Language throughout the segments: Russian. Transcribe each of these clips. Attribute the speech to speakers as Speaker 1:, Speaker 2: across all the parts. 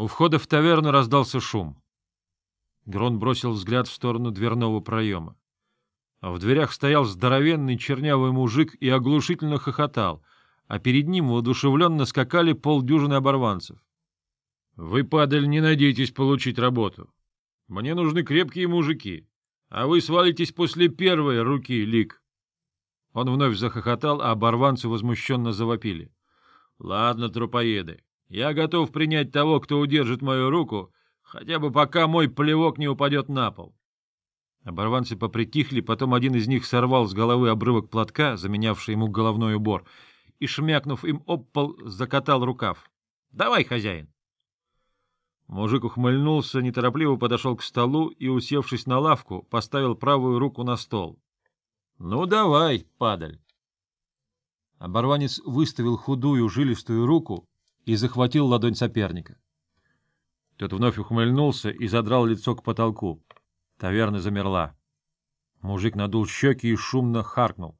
Speaker 1: У входа в таверну раздался шум. Грон бросил взгляд в сторону дверного проема. А в дверях стоял здоровенный чернявый мужик и оглушительно хохотал, а перед ним воодушевленно скакали полдюжины оборванцев. — Вы, падаль, не надейтесь получить работу. Мне нужны крепкие мужики, а вы свалитесь после первой руки, Лик. Он вновь захохотал, а оборванцы возмущенно завопили. — Ладно, трупоеды, я готов принять того, кто удержит мою руку, хотя бы пока мой плевок не упадет на пол. Оборванцы попритихли, потом один из них сорвал с головы обрывок платка, заменявший ему головной убор, и, шмякнув им об пол, закатал рукав. — Давай, хозяин! Мужик ухмыльнулся, неторопливо подошел к столу и, усевшись на лавку, поставил правую руку на стол. — Ну, давай, падаль! Оборванец выставил худую жилистую руку, и захватил ладонь соперника. Тот вновь ухмыльнулся и задрал лицо к потолку. Таверна замерла. Мужик надул щеки и шумно харкнул.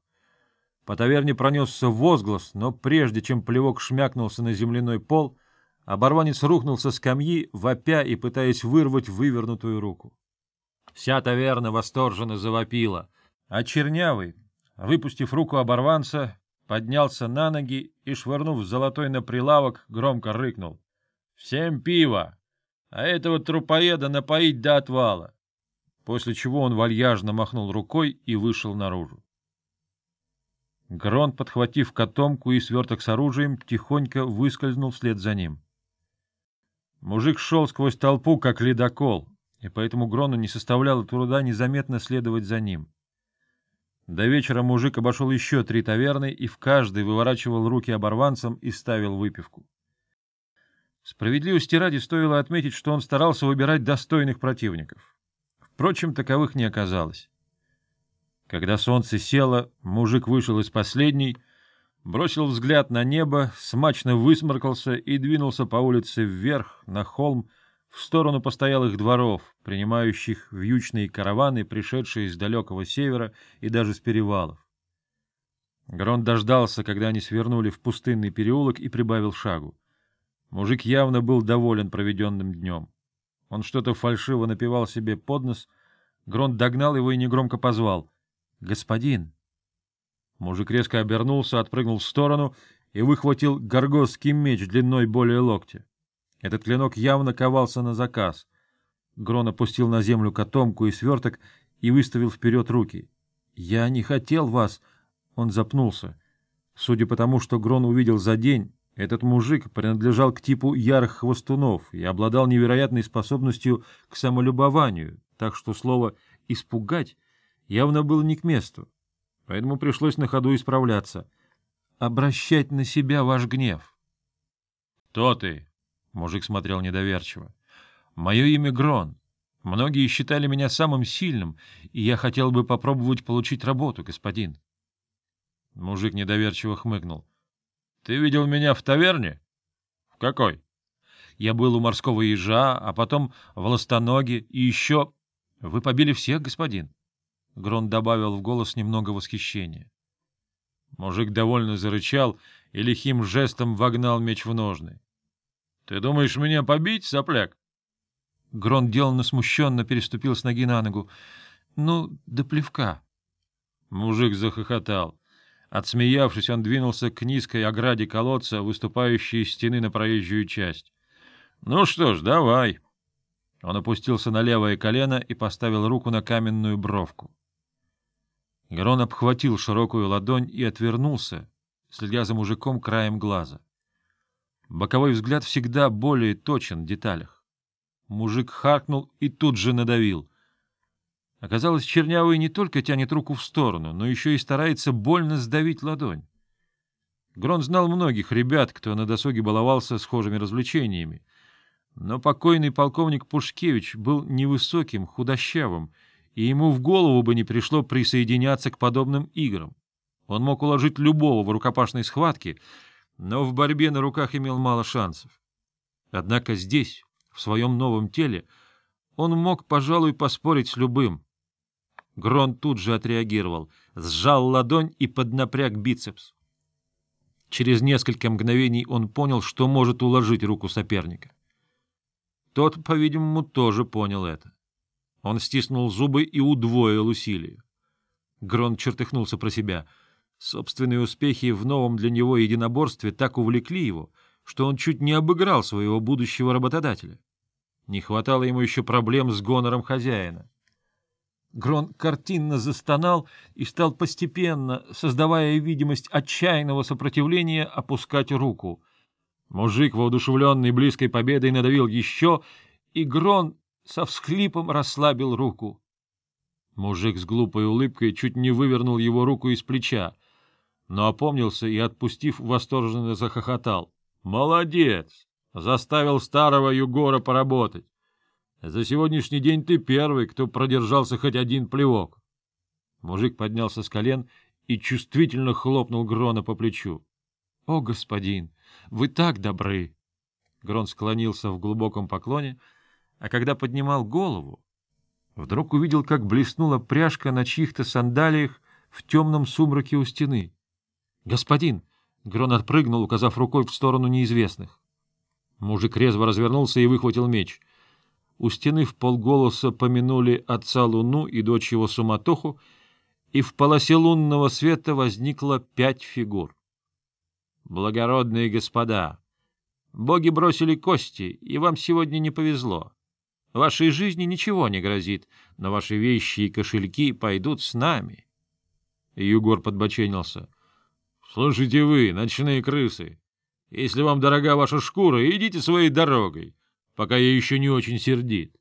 Speaker 1: По таверне пронесся возглас, но прежде чем плевок шмякнулся на земляной пол, оборванец рухнул со скамьи, вопя и пытаясь вырвать вывернутую руку. Вся таверна восторженно завопила, а чернявый, выпустив руку оборванца, поднялся на ноги и, швырнув золотой на прилавок, громко рыкнул. — Всем пиво! А этого трупоеда напоить до отвала! После чего он вальяжно махнул рукой и вышел наружу. Грон, подхватив котомку и сверток с оружием, тихонько выскользнул вслед за ним. Мужик шел сквозь толпу, как ледокол, и поэтому Грону не составляло труда незаметно следовать за ним. До вечера мужик обошел еще три таверны и в каждой выворачивал руки оборванцам и ставил выпивку. Справедливости ради стоило отметить, что он старался выбирать достойных противников. Впрочем, таковых не оказалось. Когда солнце село, мужик вышел из последней, бросил взгляд на небо, смачно высморкался и двинулся по улице вверх, на холм, в сторону постоялых дворов, принимающих вьючные караваны, пришедшие из далекого севера и даже с перевалов. Грон дождался, когда они свернули в пустынный переулок и прибавил шагу. Мужик явно был доволен проведенным днем. Он что-то фальшиво напевал себе под нос. Грон догнал его и негромко позвал. — Господин! Мужик резко обернулся, отпрыгнул в сторону и выхватил горгосский меч длиной более локтя. Этот клинок явно ковался на заказ. Грон опустил на землю котомку и сверток и выставил вперед руки. — Я не хотел вас... Он запнулся. Судя по тому, что Грон увидел за день, этот мужик принадлежал к типу ярых хвостунов и обладал невероятной способностью к самолюбованию, так что слово «испугать» явно было не к месту. Поэтому пришлось на ходу исправляться. «Обращать на себя ваш гнев». «Кто ты?» Мужик смотрел недоверчиво. «Мое имя Грон. Многие считали меня самым сильным, и я хотел бы попробовать получить работу, господин». Мужик недоверчиво хмыкнул. «Ты видел меня в таверне?» «В какой?» «Я был у морского ежа, а потом в ластоноге, и еще...» «Вы побили всех, господин?» Грон добавил в голос немного восхищения. Мужик довольно зарычал и лихим жестом вогнал меч в ножны. Ты думаешь меня побить, сопляк? Грон деланно смущенно переступил с ноги на ногу. Ну, до плевка. Мужик захохотал. Отсмеявшись, он двинулся к низкой ограде колодца, выступающей из стены на проезжую часть. — Ну что ж, давай. Он опустился на левое колено и поставил руку на каменную бровку. Грон обхватил широкую ладонь и отвернулся, следя за мужиком краем глаза. Боковой взгляд всегда более точен в деталях. Мужик харкнул и тут же надавил. Оказалось, чернявый не только тянет руку в сторону, но еще и старается больно сдавить ладонь. Грон знал многих ребят, кто на досуге баловался схожими развлечениями. Но покойный полковник Пушкевич был невысоким, худощавым, и ему в голову бы не пришло присоединяться к подобным играм. Он мог уложить любого в рукопашной схватке, но в борьбе на руках имел мало шансов. Однако здесь, в своем новом теле, он мог, пожалуй, поспорить с любым. Грон тут же отреагировал, сжал ладонь и поднапряг бицепс. Через несколько мгновений он понял, что может уложить руку соперника. Тот, по-видимому, тоже понял это. Он стиснул зубы и удвоил усилия. Грон чертыхнулся про себя. Собственные успехи в новом для него единоборстве так увлекли его, что он чуть не обыграл своего будущего работодателя. Не хватало ему еще проблем с гонором хозяина. Грон картинно застонал и стал постепенно, создавая видимость отчаянного сопротивления, опускать руку. Мужик, воодушевленный близкой победой, надавил еще, и Грон со всхлипом расслабил руку. Мужик с глупой улыбкой чуть не вывернул его руку из плеча, но опомнился и, отпустив, восторженно захохотал. «Молодец! Заставил старого Югора поработать. За сегодняшний день ты первый, кто продержался хоть один плевок. Мужик поднялся с колен и чувствительно хлопнул Грона по плечу. — О, господин, вы так добры! Грон склонился в глубоком поклоне, а когда поднимал голову, вдруг увидел, как блеснула пряжка на чьих-то сандалиях в темном сумраке у стены. — Господин! — Грон отпрыгнул, указав рукой в сторону неизвестных. Мужик резво развернулся и выхватил меч — у стены в полголоса помянули отца Луну и дочь его Суматоху, и в полосе лунного света возникло пять фигур. «Благородные господа, боги бросили кости, и вам сегодня не повезло. Вашей жизни ничего не грозит, но ваши вещи и кошельки пойдут с нами». Югор подбоченился. — Слушайте вы, ночные крысы, если вам дорога ваша шкура, идите своей дорогой пока я еще не очень сердит.